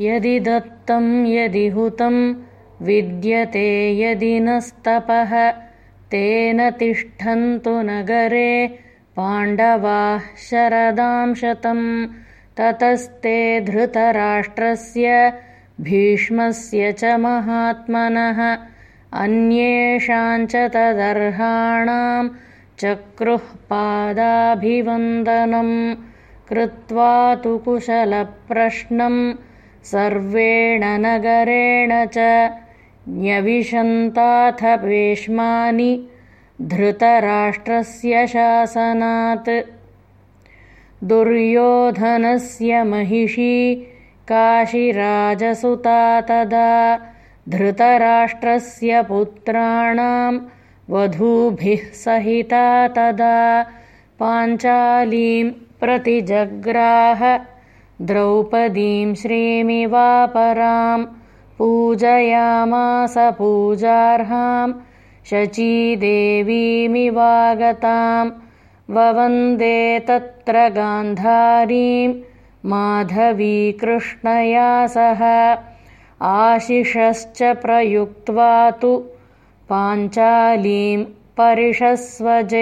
यदि दत्तं यदि हुतं विद्यते यदि नस्तपः तेन तिष्ठन्तु नगरे पाण्डवाः शरदां शतं ततस्ते धृतराष्ट्रस्य भीष्मस्य च महात्मनः अन्येषाञ्च तदर्हाणां चक्रुः पादाभिवन्दनं कृत्वा तु कुशलप्रश्नम् सर्वेण नगरेण च न्यविशन्ताथ वेश्मानि धृतराष्ट्रस्य शासनात्। दुर्योधनस्य महिषी काशिराजसुता तदा धृतराष्ट्रस्य पुत्राणां वधूभिः सहिता तदा पाञ्चालीं प्रतिजग्राह द्रौपदीं श्रीमिवापरां पूजयामास पूजार्हां शचीदेवीमिवागतां ववन्दे तत्र गान्धारीं माधवीकृष्णया सह आशिषश्च प्रयुक्त्वा तु पाञ्चालीं परिषस्वजे